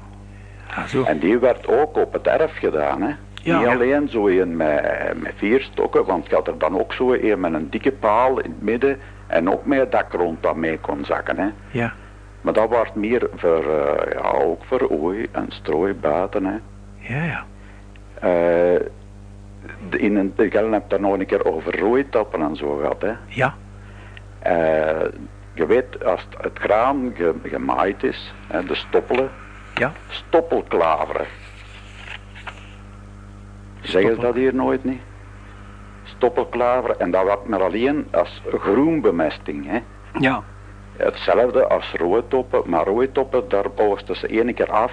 Ah, zo. En die werd ook op het erf gedaan. Hè. Ja. Niet alleen zo een met, met vier stokken, want je had er dan ook zo een met een dikke paal in het midden en ook met een dak rond dat mee kon zakken. Hè. Ja. Maar dat was meer voor, eh, ja, ook voor ooi en strooi buiten. Hè. Ja, ja. Eh, in een, ik heb daar nog een keer over rooitappen en zo gehad. Hè. Ja. Eh, je weet, als het- graan ge- gemaaid is, hè, de stoppelen, Ja. stoppelklaveren. Zeggen ze dat hier nooit niet? Stoppelklaveren, en dat werd maar alleen als groenbemesting. Hè. Ja. Hetzelfde als rooitoppen, maar rooitoppen, daar oogsten ze één keer af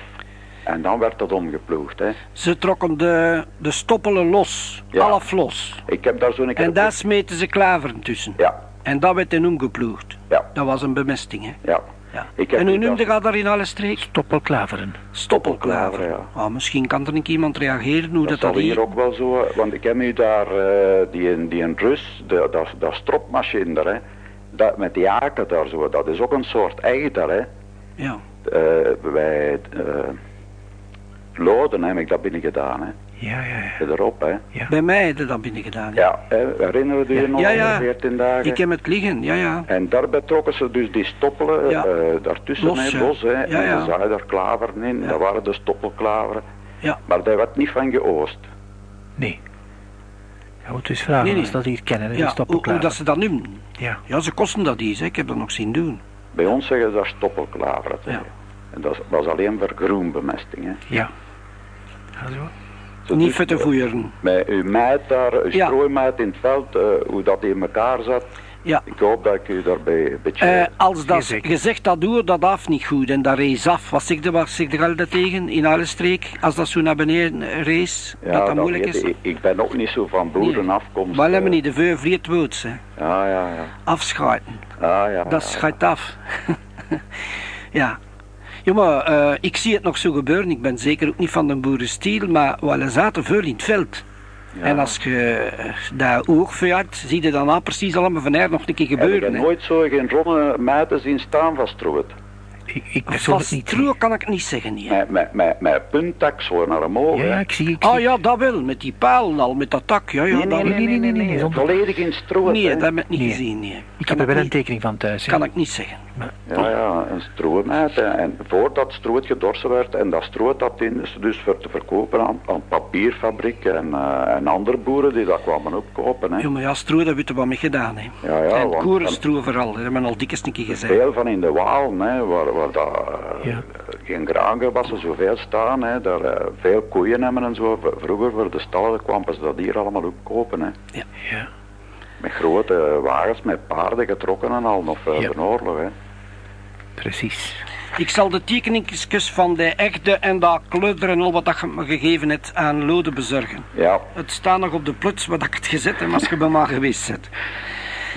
en dan werd het omgeploegd. Hè. Ze trokken de, de stoppelen los. Ja. Half los. Ik heb daar zo'n keer... En daar smeten ze klaveren tussen. Ja, En dat werd in omgeploegd. ja, Dat was een bemesting, hè. ja. Ja. Ik heb En hoe die noemde dat- daar in alle streek? Stoppelklaveren. Stoppelklaver. ja. Ah, misschien kan er een keer iemand reageren hoe Dat dat, dat hier ook wel zo, want ik heb nu daar eh, die, een- die een Rus, de, dat, dat stropmachine daar, hè, dat, met die haken daar zo, dat is ook een soort eiter, hè. Ja. Eh, bij eh, Loden heb ik dat binnen gedaan, hè. Ja, ja, ja. Erop, hè. Ja. Bij mij hebben ze dat binnen gedaan. Ja. Ja, hè, herinneren we je nog Ja, ja. de 14 dagen? Ik heb het liggen, ja, ja. En daarbij trokken ze dus die stoppelen Ja. eh, daartussen, Los, hè, los, hè. Ja, en ze zaaiden daar klaveren in, Ja. dat waren de stoppelklaveren. Ja. Maar daar werd niet van geoost. Nee. Je moet dus vragen Nee, nee. als dat hier kennen, die ja hoe, dat ze dat noemen. Ja. Ja, ze kosten dat iets, hè. ik heb dat nog zien doen. Bij ons zeggen ze daar stoppelklaveren. Ja. En dat was alleen voor groenbemesting. Hè. Ja. Ja, zo. Niet dus, voor te eh, voeieren. Met uw meid daar, uw Ja. strooimeid in het veld, eh, hoe dat in elkaar zat. Ja. Ik hoop dat ik u daarbij een beetje... Eh, als dat gezegd dat doe, dat af niet goed en dat race af. Wat zeg je, wat zeg je altijd tegen in alle streek? Als dat zo naar beneden race, dat dat moeilijk is. Ik, ik ben ook niet zo van boerenafkomst. Maar hebben eh. niet de woods, hè. Ja, ja, ja. Afschuiten. Ah, ja, Dat ja, schuift af. [laughs] ja. Ja, maar eh, ik zie het nog zo gebeuren. Ik ben zeker ook niet van de boerenstiel, maar we zaten veel in het veld. ja. En als je eh, daar oog voor had, zie je dan al precies allemaal van haar nog een keer Heb gebeuren. je hè. nooit zo geen ronde meiden zien staan van stroot? Ik, ik niet. kan ik niet zeggen, niet. hè. Met, met, met, met punttak zo naar omhoog. Ja, ik zie... Ik Ah zie- ja, dat wel, met die palen al, met dat tak. Ja, ja, Nee, dat nee, nee, nee, nee, nee, nee, Volledig in stroot. Nee, dat heb ik niet Nee. gezien. Nee. Ik Kan heb er wel een tekening van thuis. Kan ik niet zeggen. Ja, ja, een stroomheid. hè. En voordat stroot gedorsen werd, en dat stroot dat in, is dus voor te verkopen aan, aan papierfabriek en, eh, en andere boeren die dat kwamen opkopen. Hè. Ja, maar ja, stro, dat weet wat mee gedaan. Hè. Ja, ja, en vooral, dat hebben we al een keer gezegd. Veel van in de Waal, hè, waar, waar dat, eh, Ja. geen graangewassen zoveel staan, hè, daar eh, veel koeien hebben en zo. Vroeger voor de stallen kwamen ze dat hier allemaal opkopen. Hè. Ja. Met grote wagens, met paarden getrokken en al, nog voor Ja. de oorlog. Hè. Precies. Ik zal de tekeningsjes van de echte en dat kleuter en al wat dat je me gegeven hebt aan Lode bezorgen. Ja, Het staat nog op de plots waar ik het gezet heb als je bij mij geweest bent.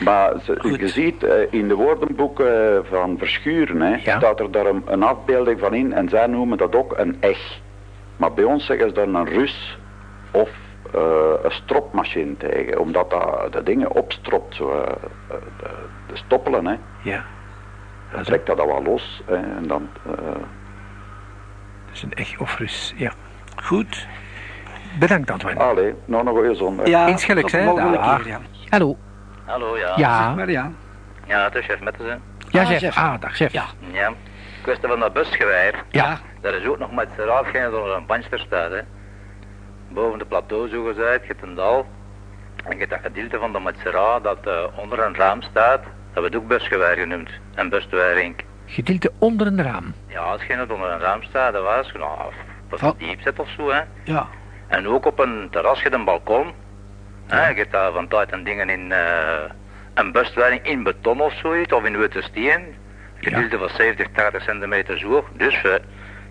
maar Goed. je ziet eh, in de woordenboeken van Verschuren, hè, Ja. staat er daar een, een afbeelding van in en zij noemen dat ook een eg. Maar bij ons zeggen ze dan een rus of eh, een stropmachine tegen, omdat dat de dingen opstropt, zo, eh, eh, de, de stoppelen. Hè. Ja. Dan trekt dat al wel los en dan... eh, is een echt of Rus. Ja. Goed. Bedankt, Antoine. allee, nou nog een goede zondag. Ja, de hè, keer, ja. Hallo. Hallo, ja. Ja. Maar ja. Ja, het is chef Metters, Ja, Ah, chef. chef. Ah, dag, chef. Ja. Ja. Kwestie van dat busgeweer. Ja. Daar is ook nog met geen dat er een bandje staat, hè. Boven de plateau, zo gezegd, je hebt een dal. En je hebt dat gedeelte van de Matsera dat eh, onder een raam staat. Dat werd ook busgeweer genoemd. En busweering. Gedeelte onder een raam. Ja, hetgeen dat onder een raam staat, dat was, nou, Van- diep zit of zo, hè. Ja. En ook op een terrasje, een balkon. Hè, je hebt daar van tijd en dingen in eh, een buswering in beton of zoiets, of in witte steen. Gedeelte van 70, 80 centimeter hoog. Dus we,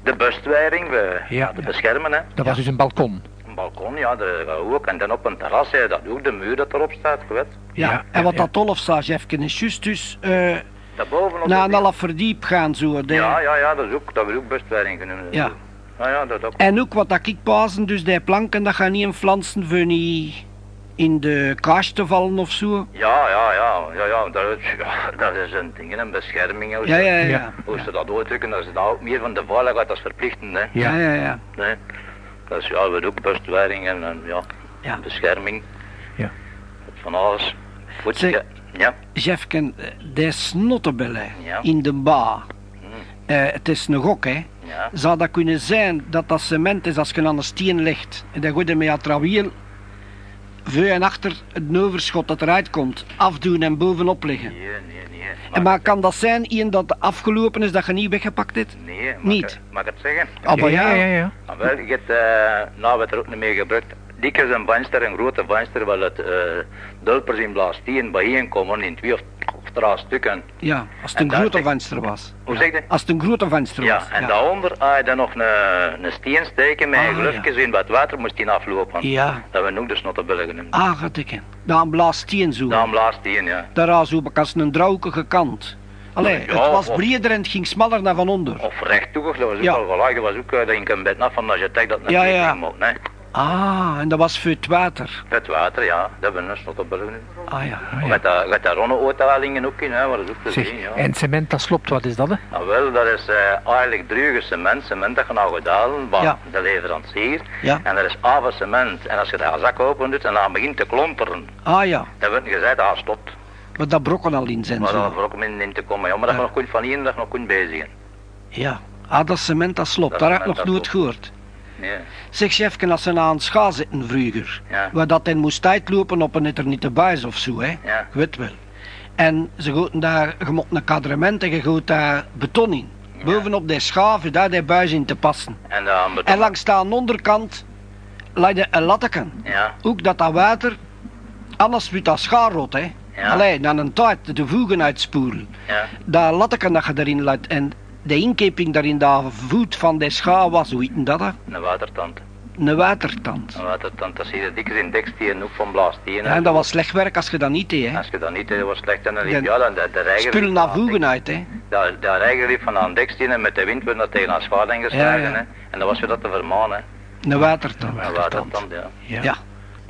de buswering, we Ja. te beschermen, hè. Dat was dus een balkon. Een balkon, ja, dat ook. En dan op een terras, hè, dat ook, de muur dat erop staat, je weet. Ja. Ja, en wat ja, dat Olaf zei, Jefke, is juist dus eh Daarboven op na de een half verdiep gaan zo. de- Ja, ja, ja, dat is ook, dat wordt ook buswering genoemd. Ja. Ja, ja, dat ook. En ook wat dat ik pasen, dus die planken, dat gaat niet in flansen voor niet in de kaas te vallen of zo. Ja, ja, ja, ja, ja, dat is, [laughs] ja, dat is een ding, een bescherming. Hoe Ja, ze- ja, ja. Ja. Hoe ze dat uitdrukken, dat is nou ook meer van de veiligheid als verplichtend, hè. Ja, ja, ja. Nee. Dat is, ja, we ook bewustwording en, en ja, Ja. bescherming. Ja. Van alles. Goed, Zeg- ja. Jefken, eh, die snottebellen Ja. in de ba. Hm. Eh, het is een gok, hè. ja. Zou dat kunnen zijn dat dat cement is als je aan een steen legt en dan goed je met je trawiel voor en achter het overschot dat eruit komt afdoen en bovenop leggen? Nee, nee, nee. En maar kan dat zijn, één dat afgelopen is dat je niet weggepakt hebt? Nee, mag Niet. Ik, mag ik het zeggen? Ah, ja, ja. ja, ja. Ah, wel, je hebt, eh, nou werd er ook niet mee gebruikt. Dikwijls een venster, een grote venster, waar het eh dulpers in blaastien bijeenkomen in twee of, of drie stukken. Ja, als het En een grote venster was. Hoe zeg je? Als het een grote venster Ja, was. en daaronder had je dan nog een, een steen steken met Ah, glufjes in wat water moest die aflopen. Ja. Dat we ook de snottenbillen genoemd. Ah, getikken. Daar een blaas steen zo. Daarom blaastien, ja. Daar zo als een drauwige kant. Allee, Ja, het was breder en het ging smaller naar van onder. Of rechttoegig, dat was ook Ja. gelijk. Dat was ook, dat een bed af van als je dat een Ja, ja. hè. Ah, en dat was voor het water. Het water, ja, dat hebben we een snottenbillen genoemd. Ah ja. Ah, ja. Met dat, met dat ronde uithalingen ook in, hè, wat is ook te Zeg, zien, ja. en cement dat slopt, wat is dat? Hè? Nou wel, dat is eh, eigenlijk druge cement, cement dat je nou gedaan van Ja. de leverancier. Ja. En dat is aver cement. En als je daar zak open doet en dan begint te klonteren, Ah ja, dan wordt gezegd, ah, stopt. maar dat brokken al in zijn Maar ook om in, in te komen. Ja, maar dat je nog kunt van dat je nog kunt bezigen. Ja. Ah, dat cement dat slopt, Dat daar heb ik nog nooit dat gehoord. Nee. Zeg chefken, als ze aan het scha zitten vroeger, Ja. waar dat in moest uitlopen op een eternitebuis of zo, hè. Ja. Weet wel. En ze gooten daar, je moet een kadrement en je gooit daar beton in. Bovenop die schaven, daar die buis in te passen. En beton. En langs de onderkant je een latteken. Ja, Ook dat dat water, anders wordt dat schaarrot, hè. Ja. Allee, dan een tijd de voegen uitspoelen. ja. Dat latteken dat je erin laat en de inkeping daarin, de voet van de schaar was, hoe heet dat? Een watertand. Een watertand. Een watertand, dat zie je dikwijls in deksteen, ook van blaasteen. Ja, en dat was slecht werk als je dat niet deed, hè. Als je dat niet deed, was slecht en dan liep ja, dan de, de reiger... Spullen naar voegen uit, hè. De, de reiger liep van aan deksteen en met de wind werd dat tegen een Ja, ja. hè. En dat was weer dat te vermanen, hè. Een watertand. Een watertand, ja. Ja.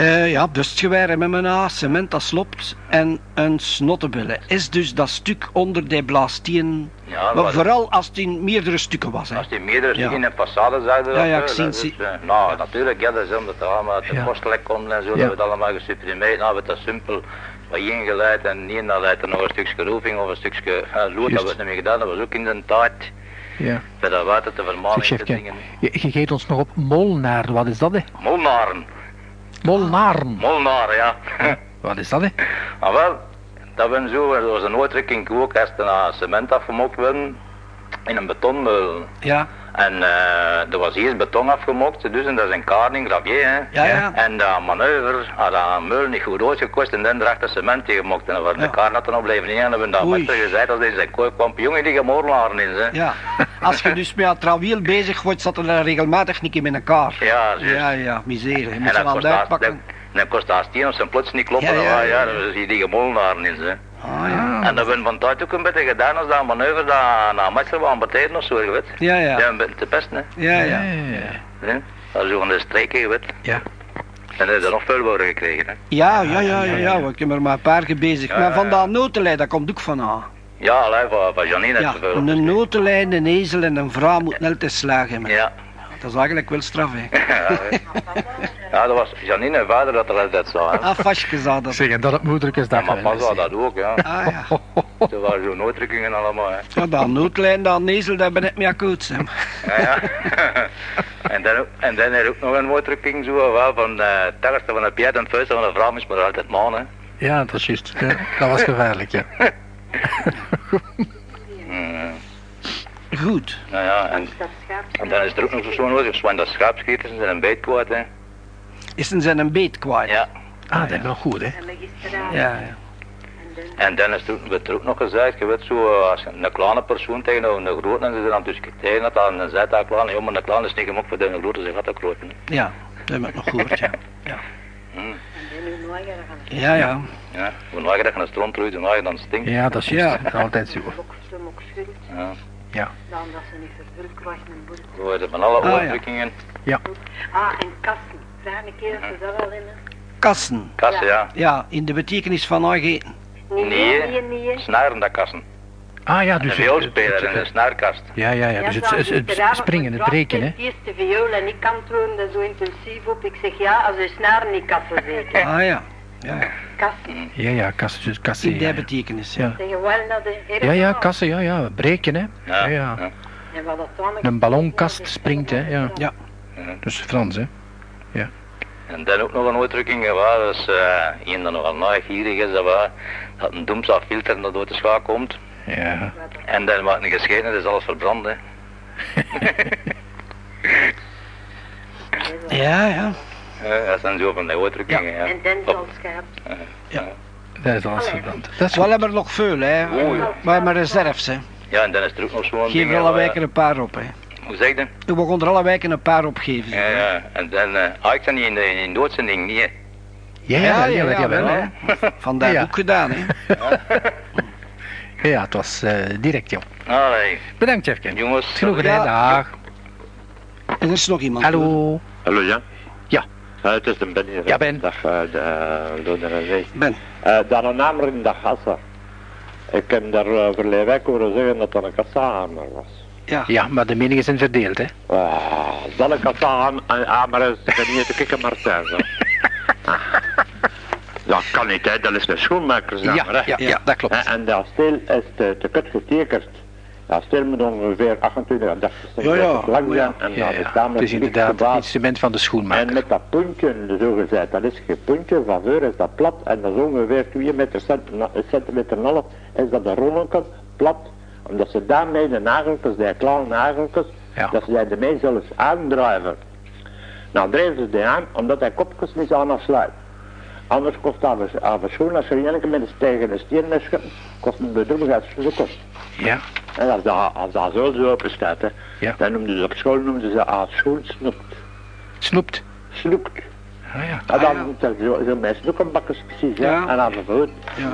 Ja. Eh ja, bustgeweer met mijn cement dat slopt en een snottebille. Is dus dat stuk onder de blaastien. Ja, maar vooral als het in meerdere stukken was. Hè. Als die meerdere Ja. in een façade zouden Ja, ja, ik zie het, eh, Nou, natuurlijk, ja, dat is omdat het allemaal uit de Ja. kostelijk komt en zo, Ja. dat we het allemaal gesuprimeerd Nou, we dat simpel ingeleid en niet leidt er nog een stukje roofing of een stukje uh, lood, dat Juist. werd niet meer gedaan, dat was ook in de tijd Ja. bij dat water te je, je geeft ons nog op Molnaar, wat is dat? Hè? Molnaren, Molnaren, molnaren, ja. [laughs] wat is dat? Hè? Maar wel, dat we zo, er was een uitdrukking ook, als er naar cement afgemokt werden in een betonmeul. Ja, En eh, er was eerst beton afgemokt, dus en dat is een kaarning, gravier, hè. ja, ja. En dat manoeuvre had aan meul niet goed uitgekost en dan erachter cement tegenmokt. En dan waren Ja. de kaarten op blijven in en hebben dat met gezegd als deze kooi kwam, jongen die gemoorlaren in, hè. ja. Als je dus met een trawiel bezig wordt, zat er dan regelmatig niet in elkaar. Ja, juist. Ja, ja, miserie. Je moet En ze dan dat, uitpakken. dan, dan kost dat steen of zijn plots niet kloppen. Ja, Ja, ja, ja, ja. dan zie je die gemoorlaren in, hè. Ah, ja. En dat hebben we van tijd ook een beetje gedaan als dat manoeuvre dat naar Matcher wou beteren of zo, je weet. Ja, ja. Ja, een beetje te pesten, hè. Ja, ja. Hè? Dat is zo van de streken, je weet. Ja. En dan heb je nog veel woorden gekregen, hè. Ja, ja, ja, ja, ja. Ik heb er maar een paar keer bezig. Ja, Maar ja, van ja. dat notenlijn, dat komt ook van aan. Ja, alleen van, van Janine Ja, heeft veel een notenlijn, een ezel en een vrouw moeten altijd slagen. Ja. Dat is eigenlijk wel straf, hè. [laughs] [laughs] ja, ja, dat was Janine en vader dat er altijd zo, hè. Ah, vastgezet dat. Zeg, en dat op Ja, moederkesdag. maar pas wel dat ook, ja. Ah, ja. [laughs] Er waren zo'n uitdrukkingen allemaal, hè. Ja, dat noodlijn, dat ezel, daar ben ik mee akkoord. hè. Ja, ja. [laughs] en, dan, en dan er ook nog een uitdrukking zo, wel, van eh het ergste van de piet en het vuiste van de vrouw is maar altijd man, hè. Ja, dat is juist. Ja, dat was gevaarlijk, ja. [laughs] Goed. nou ja, en, en dan is er ook nog zo'n woord, als dat schaapsketers en een beet kwijt, hè. Is een zijn een beet kwijt? Ja. Ah, dat is wel goed, hè? Ja, ja. En dan is er ook, nog gezegd, je weet zo, eh, als je een kleine persoon tegen een grote en ze dan dus tegen dat, dan zegt dat kleine, ja, maar een kleine is niet gemok voor de grote, ze gaat ook groot. hè. Ja, dat heb ik nog gehoord, ja. Ja, Mm. ja. ja. Ja, wanneer je dat een stront roeit, wanneer je dan stinkt. Ja, dat is Ja. Dat altijd zo. Ja. Ja. Dan dat ze niet vervuld krijgt een van alle Ah, ja. uitdrukkingen. Ah, en kassen. Een of ze dat wel in. Kassen. Kassen, ja. Ja, in de betekenis van ageten. Nee, Nee. nee, nee. nee. Snaren dat kassen. Ah ja, Een dus... vioolspeler het- en een snaarkast. Ja, ja, ja. Dus het, het, het springen, het breken, hè? De eerste viool en ik antwoordde daar zo intensief op. Ik zeg ja, als je snaren niet kassen zeker. Ah ja. Ja, Kassen. Ja, ja, kassen, dus kassen. in die Ja, betekenis. ja. Zeg wel de ja, ja, kassen, ja, ja. Breken, hè? Ja, ja. Dat Een ballonkast springt, hè? Ja. Ja. Dus Frans, hè? En dan ook nog een uitdrukking, ja, dat is uh, een dat nogal nieuwsgierig is, dat, we, dat een doemsafilter naar door de schaak komt. Ja. En dan wordt niet gescheten, dat is alles verbrand. Hè. [laughs] Ja, ja. Ja, dat zijn zo van die uitdrukkingen. Ja. En dan zal schaap. Dat is alles verbrand. Dat is Wel hebben we er nog veel, hè. Oh, ja. We hebben reserves, hè. ja, en dan is er ook nog zo'n Geef ding. er ja, waar- wijken een paar op, hè. Hoe zeg je dat? We begonnen er alle wijken een paar opgeven. Ja, ja. En dan, uh, ah, ik sta niet in de, in de uitzending, niet hè. Ja, ja, ja, ja, wel, hè? [laughs] Vandaar Ja. ook gedaan, hè. [laughs] Ja, het was eh, direct, joh. Allee, Bedankt, Jefke. jongens. Genoeg, Ja. Dag. En er is nog iemand. Hallo. Hallo Jan? Ja. Uh, het is de Ben hier. Ja, Ben. Dag, uh, de. Ben. Uh, daar een hamer in de gassa. Ik heb daar uh, verleden week horen zeggen dat dat een kassahamer was. Ja. Ja, maar de meningen zijn verdeeld, hè? Uh, als dat een kassahamer is, dan niet te kikken maar thuis. hè. [laughs] Ah. Dat kan niet, hè. Dat is een schoenmakershamer, hè. Ja, ja, ja, dat klopt. En, en dat steel is te, te kut getekend. Dat steel moet ongeveer 28 à 30 centimeter lang ja. zijn. En dat is tamelijk Het is inderdaad het instrument van de En schoenmaker. met dat puntje, zo gezegd, dat is geen puntje, van voor is dat plat en dat is ongeveer 2 meter centimeter en half, is dat een ronnetje plat, omdat ze daarmee de nageltjes, die kleine nageltjes, Ja. dat ze de zelfs aandrijven. Nou drijven ze die aan, omdat hij kopjes niet aan afsluit. Anders kost dat aan schoen, als er een keer met een tegen een steen is schieten, kost een bedroefd zoeken. Ja, En als dat, als dat zo zo open staat, hè, Ja. dan noemden ze op school noemden ze aan schoen snoept. snoept. Snoept. Ah ja. En dan moet er zo, zo met snoekenbakkers precies, hè, Ja. en aan de voet. Ja.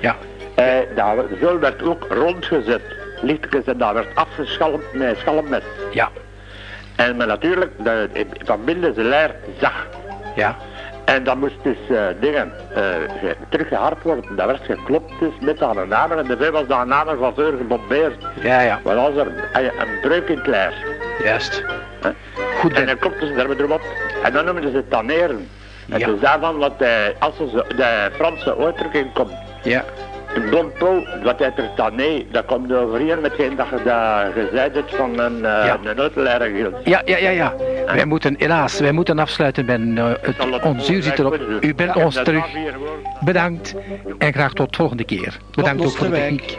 Ja. Eh, daar, zo werd ook rondgezet, lichtjes, en dat werd afgeschalmd met schalmmet. Ja. En maar natuurlijk, de, van binnen ze leer zacht. Ja. En dan moest dus eh, dingen ge- teruggehard worden. Dat werd geklopt dus met aan een namer. En de veel was daar een namer van voor gebombeerd. Ja, ja. Want als er een breuk in het lijf. Juist. Goed, En dan klopten ze daar weer op. En dan noemden ze het tanneren. En Ja. dus daarvan wat de, als zo- de Franse uitdrukking komt. Ja. Een blond po, wat heet er tanné, dat komt overeen met geen dat je dat gezegd hebt van een, uh, Ja. een uitleider. Ja, ja, ja, ja. Wij moeten, helaas, wij moeten afsluiten, Ben. Eh, het, ons uur zit erop. U bent ons terug. Bedankt. En graag tot volgende keer. Bedankt ook voor de techniek.